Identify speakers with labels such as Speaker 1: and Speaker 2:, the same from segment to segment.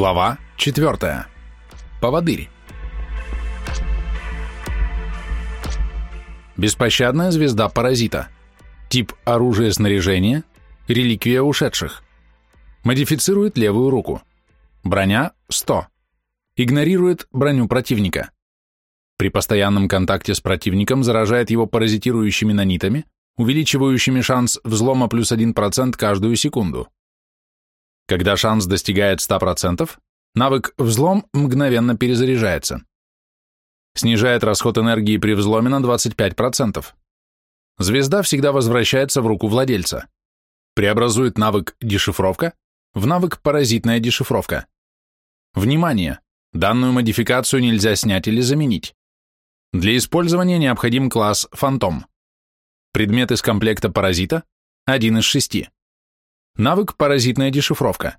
Speaker 1: Глава 4. Поводырь. Беспощадная звезда паразита. Тип оружия снаряжения. Реликвия ушедших. Модифицирует левую руку. Броня 100. Игнорирует броню противника. При постоянном контакте с противником заражает его паразитирующими нанитами, увеличивающими шанс взлома плюс 1% каждую секунду. Когда шанс достигает 100%, навык «Взлом» мгновенно перезаряжается. Снижает расход энергии при взломе на 25%. Звезда всегда возвращается в руку владельца. Преобразует навык «Дешифровка» в навык «Паразитная дешифровка». Внимание! Данную модификацию нельзя снять или заменить. Для использования необходим класс «Фантом». Предмет из комплекта «Паразита» – один из шести. Навык «Паразитная дешифровка».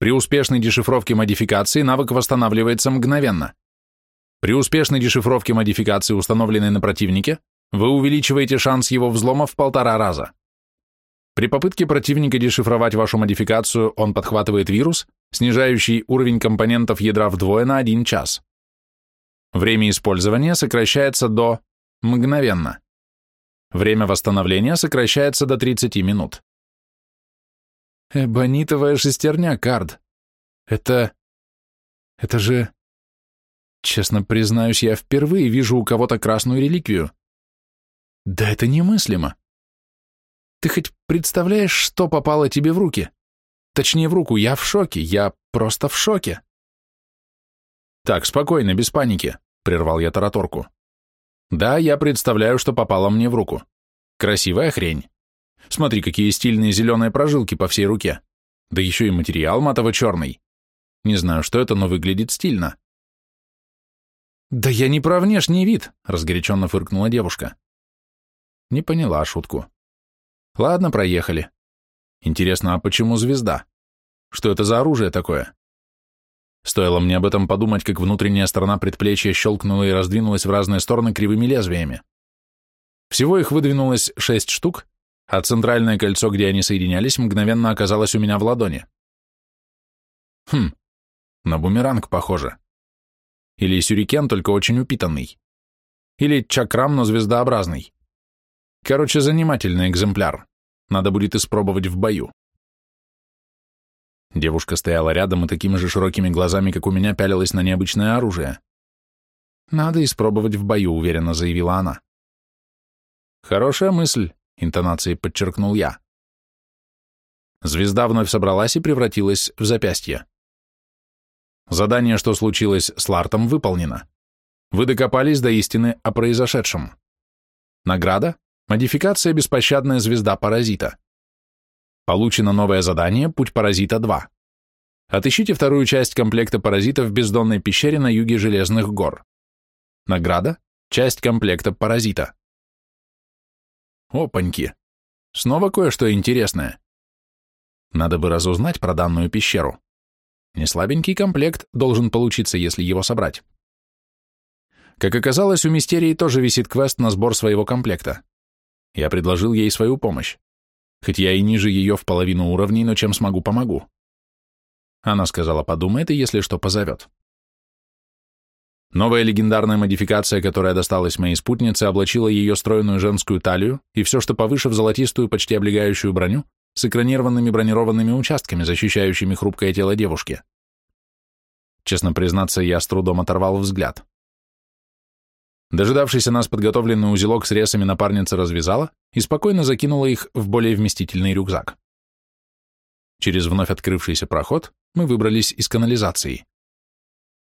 Speaker 1: При успешной дешифровке модификации навык восстанавливается мгновенно. При успешной дешифровке модификации, установленной на противнике, вы увеличиваете шанс его взлома в полтора раза. При попытке противника дешифровать вашу модификацию он подхватывает вирус, снижающий уровень компонентов ядра вдвое на 1 час. Время использования сокращается до мгновенно. Время восстановления сокращается до 30 минут. Эбонитовая шестерня, Кард. Это... Это же... Честно признаюсь, я впервые вижу у кого-то красную реликвию. Да это немыслимо. Ты хоть представляешь, что попало тебе в руки? Точнее, в руку. Я в шоке. Я просто в шоке. Так, спокойно, без паники, прервал я тараторку. Да, я представляю, что попало мне в руку. Красивая хрень. Смотри, какие стильные зеленые прожилки по всей руке. Да еще и материал матово-черный. Не знаю, что это, но выглядит стильно. «Да я не про внешний вид», — разгоряченно фыркнула девушка. Не поняла шутку. Ладно, проехали. Интересно, а почему звезда? Что это за оружие такое? Стоило мне об этом подумать, как внутренняя сторона предплечья щелкнула и раздвинулась в разные стороны кривыми лезвиями. Всего их выдвинулось шесть штук, а центральное кольцо, где они соединялись, мгновенно оказалось у меня в ладони. Хм, на бумеранг похоже. Или сюрикен, только очень упитанный. Или чакрам, но звездообразный. Короче, занимательный экземпляр. Надо будет испробовать в бою. Девушка стояла рядом и такими же широкими глазами, как у меня, пялилась на необычное оружие. «Надо испробовать в бою», — уверенно заявила она. «Хорошая мысль», интонацией подчеркнул я. Звезда вновь собралась и превратилась в запястье. Задание, что случилось с Лартом, выполнено. Вы докопались до истины о произошедшем. Награда – модификация «Беспощадная звезда паразита». Получено новое задание «Путь паразита 2». Отыщите вторую часть комплекта паразита в бездонной пещере на юге Железных гор. Награда – часть комплекта паразита. Опаньки. Снова кое-что интересное. Надо бы разузнать про данную пещеру. Неслабенький комплект должен получиться, если его собрать. Как оказалось, у Мистерии тоже висит квест на сбор своего комплекта. Я предложил ей свою помощь. Хоть я и ниже ее в половину уровней, но чем смогу, помогу. Она сказала, подумает и если что, позовет. Новая легендарная модификация, которая досталась моей спутнице, облачила ее стройную женскую талию и все, что повыше в золотистую, почти облегающую броню, с экранированными бронированными участками, защищающими хрупкое тело девушки. Честно признаться, я с трудом оторвал взгляд. Дожидавшийся нас подготовленный узелок с ресами напарница развязала и спокойно закинула их в более вместительный рюкзак. Через вновь открывшийся проход мы выбрались из канализации.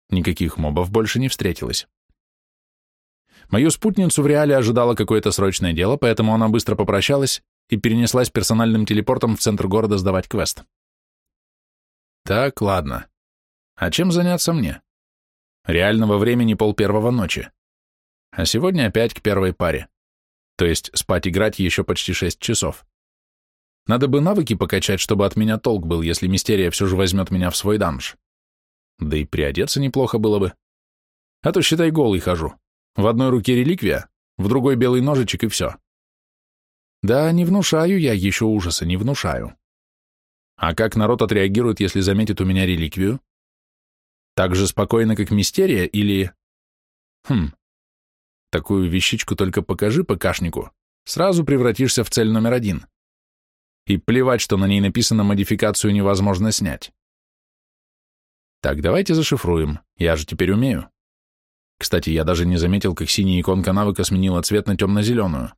Speaker 1: Никаких мобов больше не встретилось. Мою спутницу в реале ожидало какое-то срочное дело, поэтому она быстро попрощалась и перенеслась персональным телепортом в центр города сдавать квест. Так, ладно. А чем заняться мне? Реального времени пол первого ночи. А сегодня опять к первой паре. То есть спать играть еще почти шесть часов. Надо бы навыки покачать, чтобы от меня толк был, если Мистерия все же возьмет меня в свой данж. Да и приодеться неплохо было бы. А то, считай, голый хожу. В одной руке реликвия, в другой белый ножичек и все. Да, не внушаю я еще ужаса, не внушаю. А как народ отреагирует, если заметит у меня реликвию? Так же спокойно, как мистерия, или... Хм. Такую вещичку только покажи ПКшнику, сразу превратишься в цель номер один. И плевать, что на ней написано «модификацию невозможно снять». Так, давайте зашифруем, я же теперь умею. Кстати, я даже не заметил, как синяя иконка навыка сменила цвет на темно-зеленую.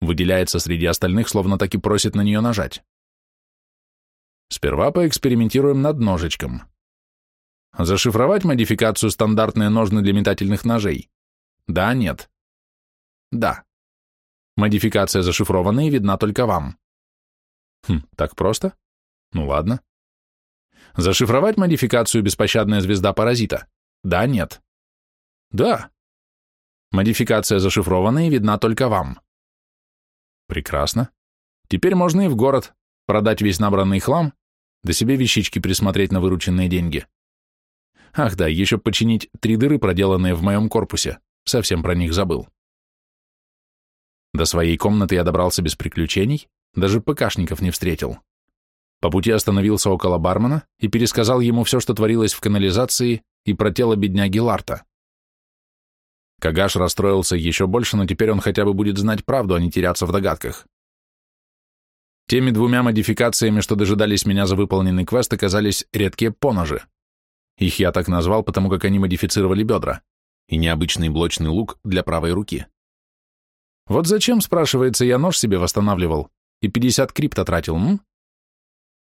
Speaker 1: Выделяется среди остальных, словно так и просит на нее нажать. Сперва поэкспериментируем над ножичком. Зашифровать модификацию стандартные ножны для метательных ножей? Да, нет. Да. Модификация зашифрована и видна только вам. Хм, так просто? Ну ладно. Зашифровать модификацию беспощадная звезда паразита? Да, нет. Да. Модификация зашифрована и видна только вам. Прекрасно. Теперь можно и в город, продать весь набранный хлам, да себе вещички присмотреть на вырученные деньги. Ах да, еще починить три дыры, проделанные в моем корпусе. Совсем про них забыл. До своей комнаты я добрался без приключений, даже ПКшников не встретил. По пути остановился около бармена и пересказал ему все, что творилось в канализации и про тело бедняги Ларта. Кагаш расстроился еще больше, но теперь он хотя бы будет знать правду, а не теряться в догадках. Теми двумя модификациями, что дожидались меня за выполненный квест, оказались редкие поножи. Их я так назвал, потому как они модифицировали бедра, и необычный блочный лук для правой руки. Вот зачем, спрашивается, я нож себе восстанавливал и 50 крипта тратил, м?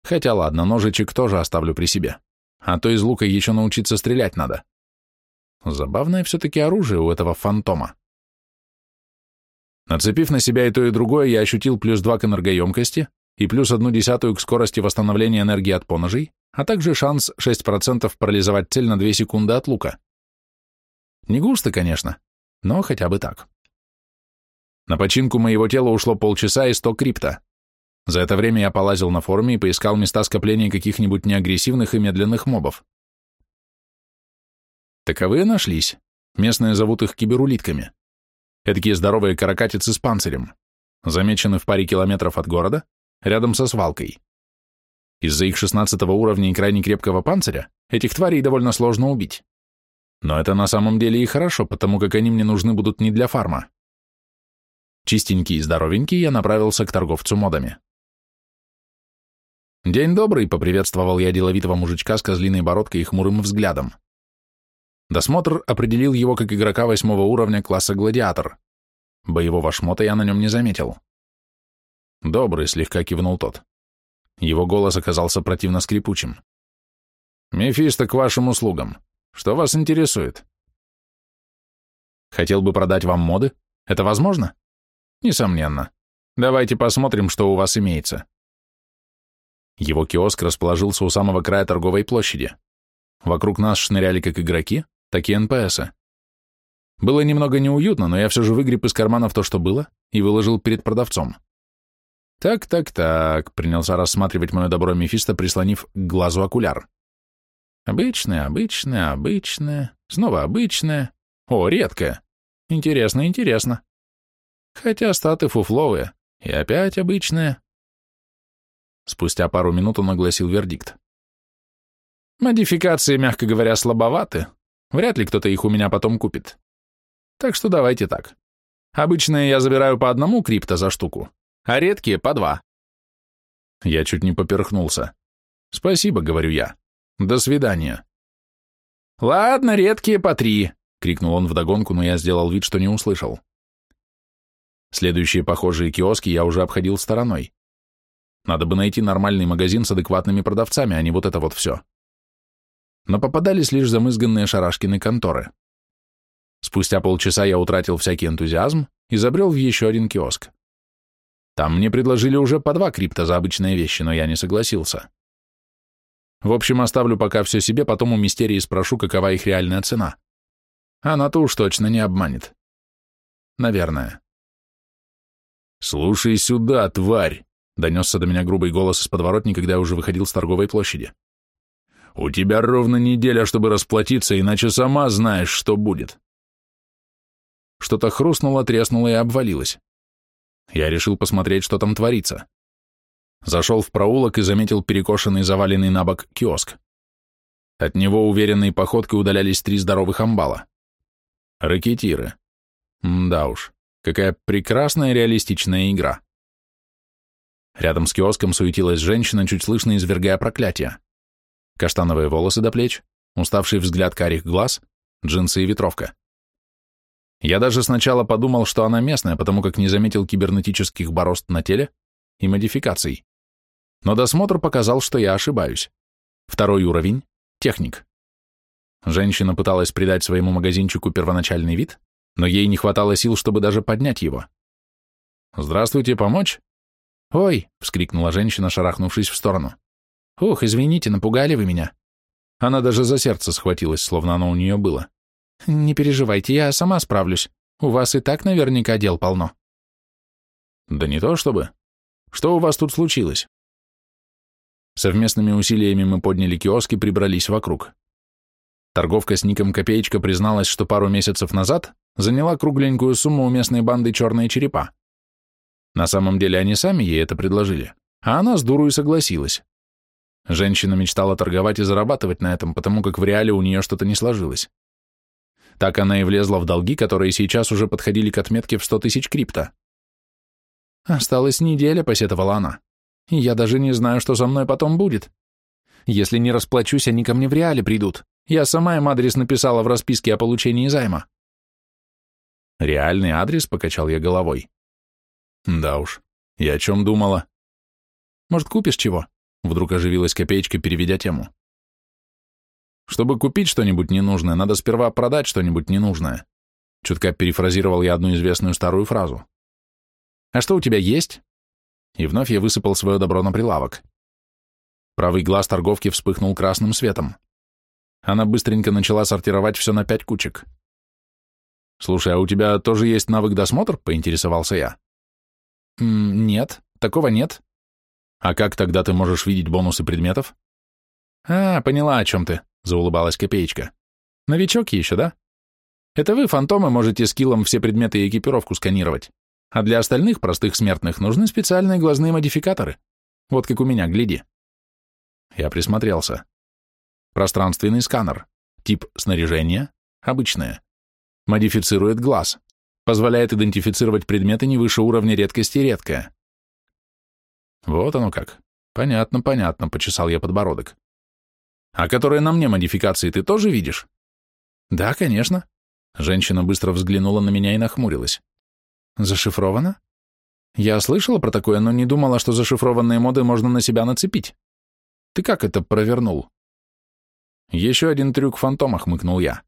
Speaker 1: Хотя ладно, ножичек тоже оставлю при себе, а то из лука еще научиться стрелять надо. Забавное все-таки оружие у этого фантома. Нацепив на себя и то, и другое, я ощутил плюс 2 к энергоемкости и плюс одну десятую к скорости восстановления энергии от поножей, а также шанс 6% парализовать цель на 2 секунды от лука. Не густо, конечно, но хотя бы так. На починку моего тела ушло полчаса и 100 крипта. За это время я полазил на форуме и поискал места скопления каких-нибудь неагрессивных и медленных мобов. Таковые нашлись. Местные зовут их киберулитками. Эдакие здоровые каракатицы с панцирем. Замечены в паре километров от города, рядом со свалкой. Из-за их 16 уровня и крайне крепкого панциря этих тварей довольно сложно убить. Но это на самом деле и хорошо, потому как они мне нужны будут не для фарма. Чистенький и здоровенький я направился к торговцу модами. «День добрый», — поприветствовал я деловитого мужичка с козлиной бородкой и хмурым взглядом. Досмотр определил его как игрока восьмого уровня класса «Гладиатор». Боевого шмота я на нем не заметил. «Добрый», — слегка кивнул тот. Его голос оказался противно скрипучим. «Мефисто к вашим услугам. Что вас интересует?» «Хотел бы продать вам моды. Это возможно?» «Несомненно. Давайте посмотрим, что у вас имеется». Его киоск расположился у самого края торговой площади. Вокруг нас шныряли как игроки, так и НПСы. Было немного неуютно, но я все же выгреб из карманов то, что было, и выложил перед продавцом. «Так, так, так», — принялся рассматривать мое добро Мефисто, прислонив к глазу окуляр. «Обычное, обычное, обычное, снова обычное. О, редкое. Интересно, интересно. Хотя статы фуфловые, и опять обычное». Спустя пару минут он огласил вердикт. «Модификации, мягко говоря, слабоваты, Вряд ли кто-то их у меня потом купит. Так что давайте так. Обычные я забираю по одному крипто за штуку, а редкие по два. Я чуть не поперхнулся. Спасибо, говорю я. До свидания. Ладно, редкие по три, крикнул он вдогонку, но я сделал вид, что не услышал. Следующие похожие киоски я уже обходил стороной. Надо бы найти нормальный магазин с адекватными продавцами, а не вот это вот все но попадались лишь замызганные шарашкины конторы. Спустя полчаса я утратил всякий энтузиазм и забрел в еще один киоск. Там мне предложили уже по два крипта за обычные вещи, но я не согласился. В общем, оставлю пока все себе, потом у мистерии спрошу, какова их реальная цена. Она-то уж точно не обманет. Наверное. «Слушай сюда, тварь!» — донесся до меня грубый голос из подворотни, когда я уже выходил с торговой площади. У тебя ровно неделя, чтобы расплатиться, иначе сама знаешь, что будет. Что-то хрустнуло, треснуло и обвалилось. Я решил посмотреть, что там творится. Зашел в проулок и заметил перекошенный, заваленный на бок киоск. От него уверенной походкой удалялись три здоровых амбала. Ракетиры. да уж, какая прекрасная реалистичная игра. Рядом с киоском суетилась женщина, чуть слышно извергая проклятия. Каштановые волосы до плеч, уставший взгляд карих глаз, джинсы и ветровка. Я даже сначала подумал, что она местная, потому как не заметил кибернетических борозд на теле и модификаций. Но досмотр показал, что я ошибаюсь. Второй уровень — техник. Женщина пыталась придать своему магазинчику первоначальный вид, но ей не хватало сил, чтобы даже поднять его. «Здравствуйте, помочь?» «Ой!» — вскрикнула женщина, шарахнувшись в сторону. «Ух, извините, напугали вы меня». Она даже за сердце схватилась, словно оно у нее было. «Не переживайте, я сама справлюсь. У вас и так наверняка дел полно». «Да не то чтобы. Что у вас тут случилось?» Совместными усилиями мы подняли киоски, прибрались вокруг. Торговка с ником Копеечка призналась, что пару месяцев назад заняла кругленькую сумму у местной банды «Черные черепа». На самом деле они сами ей это предложили, а она с дуру и согласилась. Женщина мечтала торговать и зарабатывать на этом, потому как в реале у нее что-то не сложилось. Так она и влезла в долги, которые сейчас уже подходили к отметке в 100 тысяч крипто. «Осталась неделя», — посетовала она. «И я даже не знаю, что со мной потом будет. Если не расплачусь, они ко мне в реале придут. Я сама им адрес написала в расписке о получении займа». «Реальный адрес?» — покачал я головой. Да уж, и о чем думала? Может, купишь чего? Вдруг оживилась копеечка, переведя тему. Чтобы купить что-нибудь ненужное, надо сперва продать что-нибудь ненужное. Чутка перефразировал я одну известную старую фразу. А что у тебя есть? И вновь я высыпал свое добро на прилавок. Правый глаз торговки вспыхнул красным светом. Она быстренько начала сортировать все на пять кучек. «Слушай, а у тебя тоже есть навык досмотр?» — поинтересовался я. «Нет, такого нет». «А как тогда ты можешь видеть бонусы предметов?» «А, поняла, о чем ты», — заулыбалась Копеечка. «Новичок еще, да? Это вы, фантомы, можете скиллом все предметы и экипировку сканировать, а для остальных простых смертных нужны специальные глазные модификаторы. Вот как у меня, гляди». Я присмотрелся. Пространственный сканер. Тип снаряжения — обычное. Модифицирует глаз позволяет идентифицировать предметы не выше уровня редкости редкое. Вот оно как. Понятно, понятно, почесал я подбородок. А которые на мне модификации ты тоже видишь? Да, конечно. Женщина быстро взглянула на меня и нахмурилась. Зашифровано? Я слышала про такое, но не думала, что зашифрованные моды можно на себя нацепить. Ты как это провернул? Еще один трюк фантома, хмыкнул я.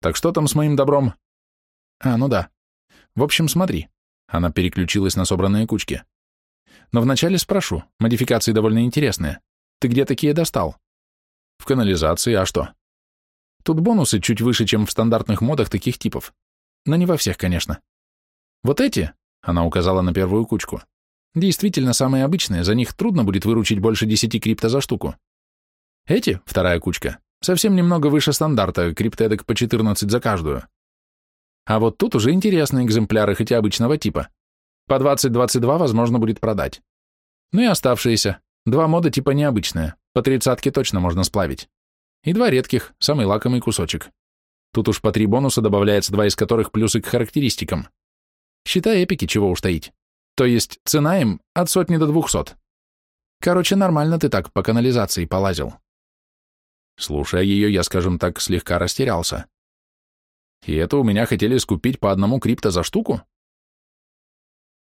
Speaker 1: Так что там с моим добром? А, ну да. В общем, смотри. Она переключилась на собранные кучки. Но вначале спрошу, модификации довольно интересные. Ты где такие достал? В канализации, а что? Тут бонусы чуть выше, чем в стандартных модах таких типов. Но не во всех, конечно. Вот эти, она указала на первую кучку, действительно самые обычные, за них трудно будет выручить больше 10 крипто за штуку. Эти, вторая кучка, совсем немного выше стандарта, криптедок по 14 за каждую. А вот тут уже интересные экземпляры, хотя обычного типа. По 20-22 возможно будет продать. Ну и оставшиеся. Два мода типа необычные, по тридцатке точно можно сплавить. И два редких, самый лакомый кусочек. Тут уж по три бонуса добавляется, два из которых плюсы к характеристикам. Считай эпики, чего уж таить. То есть цена им от сотни до двухсот. Короче, нормально ты так по канализации полазил. Слушая ее, я, скажем так, слегка растерялся. И это у меня хотели скупить по одному крипто за штуку?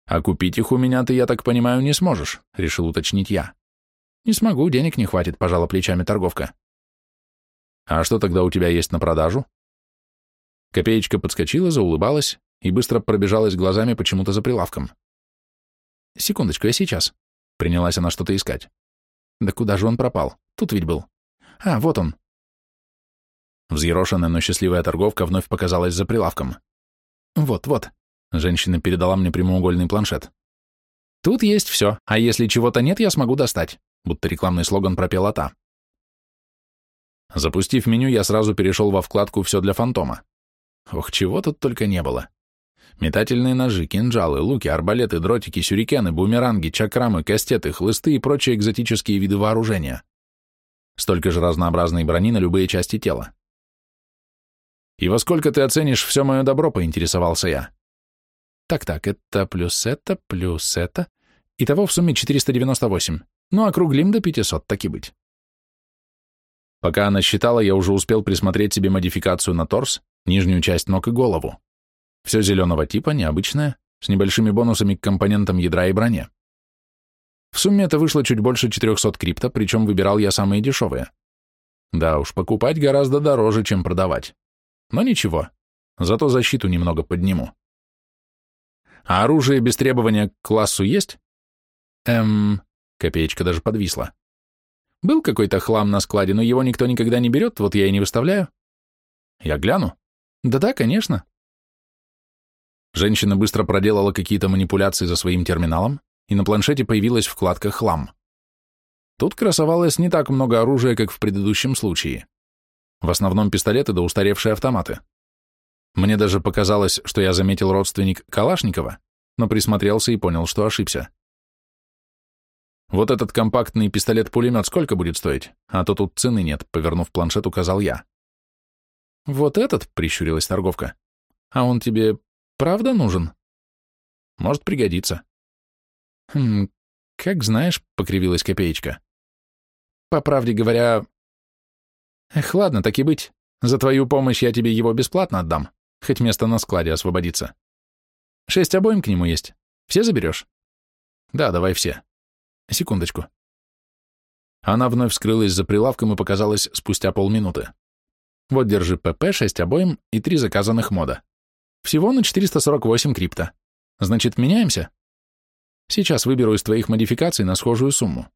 Speaker 1: А купить их у меня ты, я так понимаю, не сможешь, решил уточнить я. Не смогу, денег не хватит, пожала плечами торговка. А что тогда у тебя есть на продажу? Копеечка подскочила, заулыбалась и быстро пробежалась глазами почему-то за прилавком. Секундочку, я сейчас. Принялась она что-то искать. Да куда же он пропал? Тут ведь был. А, вот он. Взъерошенная, но счастливая торговка вновь показалась за прилавком. «Вот, вот», — женщина передала мне прямоугольный планшет. «Тут есть все, а если чего-то нет, я смогу достать», будто рекламный слоган пропела та. Запустив меню, я сразу перешел во вкладку «Все для фантома». Ох, чего тут только не было. Метательные ножи, кинжалы, луки, арбалеты, дротики, сюрикены, бумеранги, чакрамы, кастеты, хлысты и прочие экзотические виды вооружения. столько же разнообразной брони на любые части тела. «И во сколько ты оценишь все мое добро?» — поинтересовался я. «Так-так, это плюс это, плюс это. Итого в сумме 498. Ну, округлим до 500, так и быть». Пока она считала, я уже успел присмотреть себе модификацию на торс, нижнюю часть ног и голову. Все зеленого типа, необычное, с небольшими бонусами к компонентам ядра и броне. В сумме это вышло чуть больше 400 крипто, причем выбирал я самые дешевые. Да уж, покупать гораздо дороже, чем продавать. Но ничего, зато защиту немного подниму. А оружие без требования к классу есть? Эм, копеечка даже подвисла. Был какой-то хлам на складе, но его никто никогда не берет, вот я и не выставляю. Я гляну. Да-да, конечно. Женщина быстро проделала какие-то манипуляции за своим терминалом, и на планшете появилась вкладка «Хлам». Тут красовалось не так много оружия, как в предыдущем случае. В основном пистолеты да устаревшие автоматы. Мне даже показалось, что я заметил родственник Калашникова, но присмотрелся и понял, что ошибся. Вот этот компактный пистолет-пулемет сколько будет стоить? А то тут цены нет, повернув планшет, указал я. Вот этот, прищурилась торговка. А он тебе правда нужен? Может пригодиться. Хм, как знаешь, покривилась копеечка. По правде говоря... Эх, ладно, так и быть. За твою помощь я тебе его бесплатно отдам, хоть место на складе освободится. Шесть обоим к нему есть. Все заберешь? Да, давай все. Секундочку. Она вновь скрылась за прилавком и показалась спустя полминуты. Вот держи ПП, 6 обоим и 3 заказанных мода. Всего на 448 крипта. Значит, меняемся? Сейчас выберу из твоих модификаций на схожую сумму.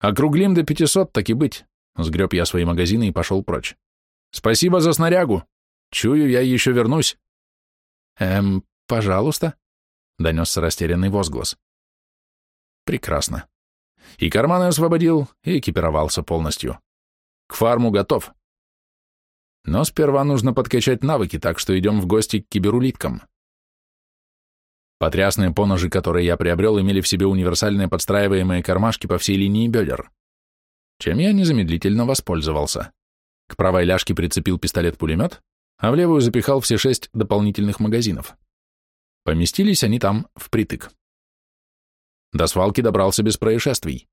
Speaker 1: Округлим до 500, так и быть. Сгреб я свои магазины и пошел прочь. Спасибо за снарягу. Чую, я еще вернусь. Эм, пожалуйста, донесся растерянный возглас. Прекрасно. И карманы освободил, и экипировался полностью. К фарму готов. Но сперва нужно подкачать навыки, так что идем в гости к киберулиткам. Потрясные поножи, которые я приобрел, имели в себе универсальные подстраиваемые кармашки по всей линии бедер, чем я незамедлительно воспользовался. К правой ляжке прицепил пистолет-пулемет, а в левую запихал все шесть дополнительных магазинов. Поместились они там впритык. До свалки добрался без происшествий.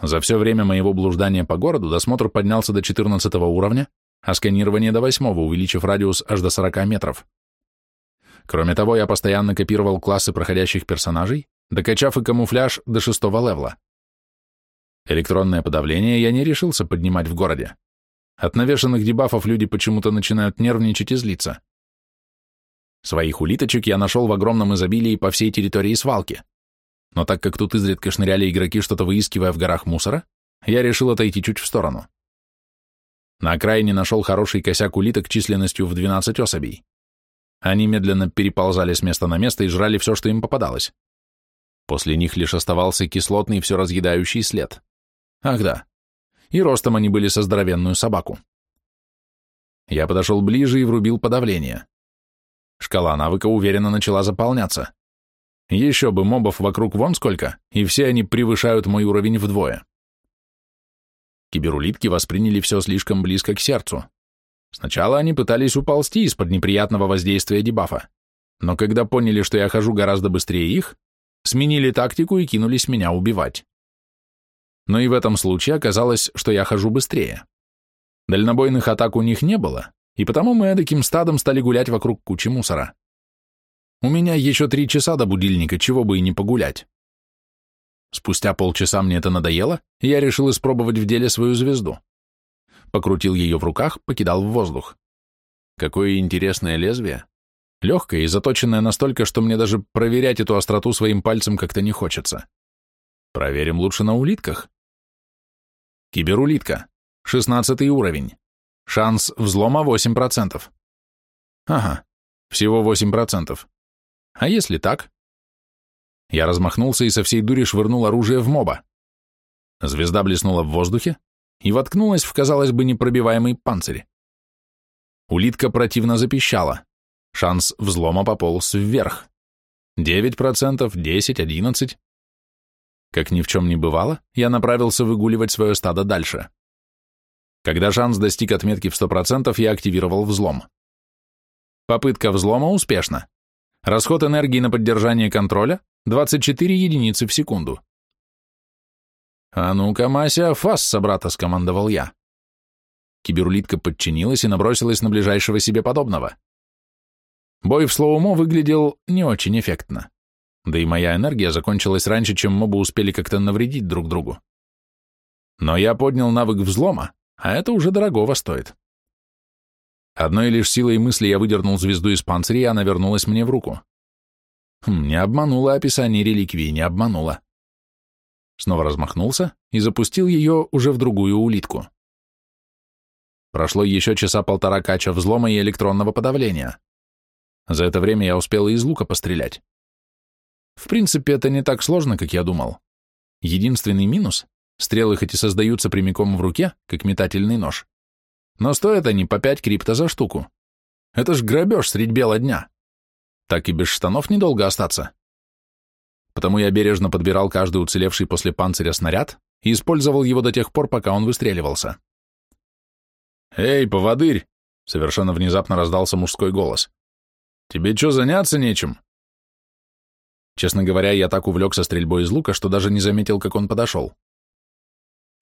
Speaker 1: За все время моего блуждания по городу досмотр поднялся до 14 уровня, а сканирование до 8, увеличив радиус аж до 40 метров. Кроме того, я постоянно копировал классы проходящих персонажей, докачав и камуфляж до 6 левла. Электронное подавление я не решился поднимать в городе. От навешанных дебафов люди почему-то начинают нервничать и злиться. Своих улиточек я нашел в огромном изобилии по всей территории свалки но так как тут изредка шныряли игроки, что-то выискивая в горах мусора, я решил отойти чуть в сторону. На окраине нашел хороший косяк улиток численностью в 12 особей. Они медленно переползали с места на место и жрали все, что им попадалось. После них лишь оставался кислотный все разъедающий след. Ах да, и ростом они были со здоровенную собаку. Я подошел ближе и врубил подавление. Шкала навыка уверенно начала заполняться. Еще бы мобов вокруг вон сколько, и все они превышают мой уровень вдвое. Киберулитки восприняли все слишком близко к сердцу. Сначала они пытались уползти из-под неприятного воздействия дебафа, но когда поняли, что я хожу гораздо быстрее их, сменили тактику и кинулись меня убивать. Но и в этом случае оказалось, что я хожу быстрее. Дальнобойных атак у них не было, и потому мы таким стадом стали гулять вокруг кучи мусора. У меня еще три часа до будильника, чего бы и не погулять. Спустя полчаса мне это надоело, и я решил испробовать в деле свою звезду. Покрутил ее в руках, покидал в воздух. Какое интересное лезвие. Легкое и заточенное настолько, что мне даже проверять эту остроту своим пальцем как-то не хочется. Проверим лучше на улитках. Киберулитка. Шестнадцатый уровень. Шанс взлома 8%. Ага, всего 8%. А если так? Я размахнулся и со всей дури швырнул оружие в моба. Звезда блеснула в воздухе и воткнулась в, казалось бы, непробиваемый панцирь. Улитка противно запищала. Шанс взлома пополз вверх. 9%, 10, 11. Как ни в чем не бывало, я направился выгуливать свое стадо дальше. Когда шанс достиг отметки в 100%, я активировал взлом. Попытка взлома успешна. Расход энергии на поддержание контроля – 24 единицы в секунду. «А ну-ка, Мася, фас, собрата!» – скомандовал я. Киберулитка подчинилась и набросилась на ближайшего себе подобного. Бой в слоумо выглядел не очень эффектно. Да и моя энергия закончилась раньше, чем мобы успели как-то навредить друг другу. Но я поднял навык взлома, а это уже дорогого стоит. Одной лишь силой мысли я выдернул звезду из панциря, и она вернулась мне в руку. Хм, не обманула описание реликвии, не обманула. Снова размахнулся и запустил ее уже в другую улитку. Прошло еще часа полтора кача взлома и электронного подавления. За это время я успел и из лука пострелять. В принципе, это не так сложно, как я думал. Единственный минус — стрелы хоть и создаются прямиком в руке, как метательный нож, но стоят они по пять крипто за штуку. Это ж грабеж средь бела дня. Так и без штанов недолго остаться. Потому я бережно подбирал каждый уцелевший после панциря снаряд и использовал его до тех пор, пока он выстреливался. «Эй, поводырь!» — совершенно внезапно раздался мужской голос. «Тебе что, заняться нечем?» Честно говоря, я так увлекся стрельбой из лука, что даже не заметил, как он подошел.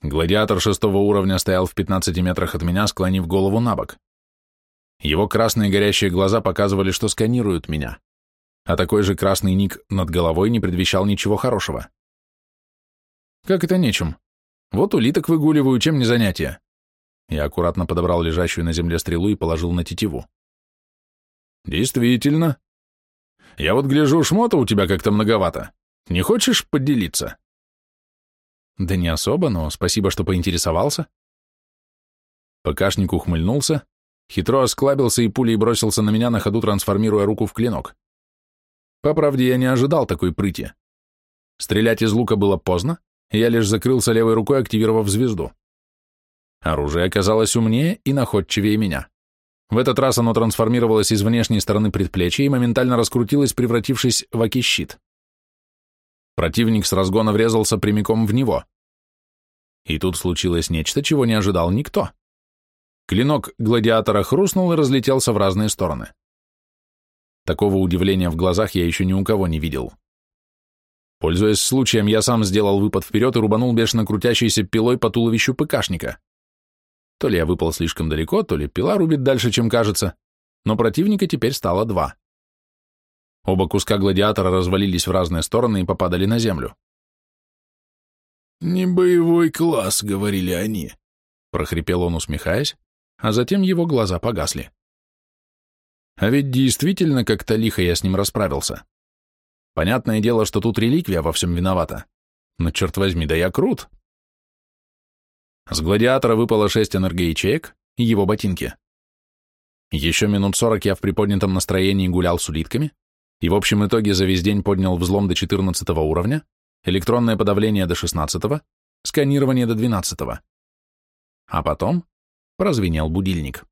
Speaker 1: Гладиатор шестого уровня стоял в 15 метрах от меня, склонив голову на бок. Его красные горящие глаза показывали, что сканируют меня, а такой же красный ник над головой не предвещал ничего хорошего. Как это нечем? Вот улиток выгуливаю, чем не занятие. Я аккуратно подобрал лежащую на земле стрелу и положил на тетиву. Действительно. Я вот гляжу, шмота у тебя как-то многовато. Не хочешь поделиться? Да не особо, но спасибо, что поинтересовался. ПКшник ухмыльнулся, хитро осклабился и пулей бросился на меня на ходу, трансформируя руку в клинок. По правде, я не ожидал такой прыти. Стрелять из лука было поздно, и я лишь закрылся левой рукой, активировав звезду. Оружие оказалось умнее и находчивее меня. В этот раз оно трансформировалось из внешней стороны предплечья и моментально раскрутилось, превратившись в аки-щит. Противник с разгона врезался прямиком в него. И тут случилось нечто, чего не ожидал никто. Клинок гладиатора хрустнул и разлетелся в разные стороны. Такого удивления в глазах я еще ни у кого не видел. Пользуясь случаем, я сам сделал выпад вперед и рубанул бешено крутящейся пилой по туловищу ПКшника. То ли я выпал слишком далеко, то ли пила рубит дальше, чем кажется, но противника теперь стало два. Оба куска гладиатора развалились в разные стороны и попадали на землю.
Speaker 2: «Не боевой класс», — говорили они, — прохрипел он, усмехаясь, а затем его глаза погасли.
Speaker 1: А ведь действительно как-то лихо я с ним расправился. Понятное дело, что тут реликвия во всем виновата. Но, черт возьми, да я крут. С гладиатора выпало шесть энергоячеек и его ботинки. Еще минут сорок я в приподнятом настроении гулял с улитками, и в общем итоге за весь день поднял взлом до 14 уровня, электронное подавление до 16, сканирование до 12. А потом прозвенел будильник.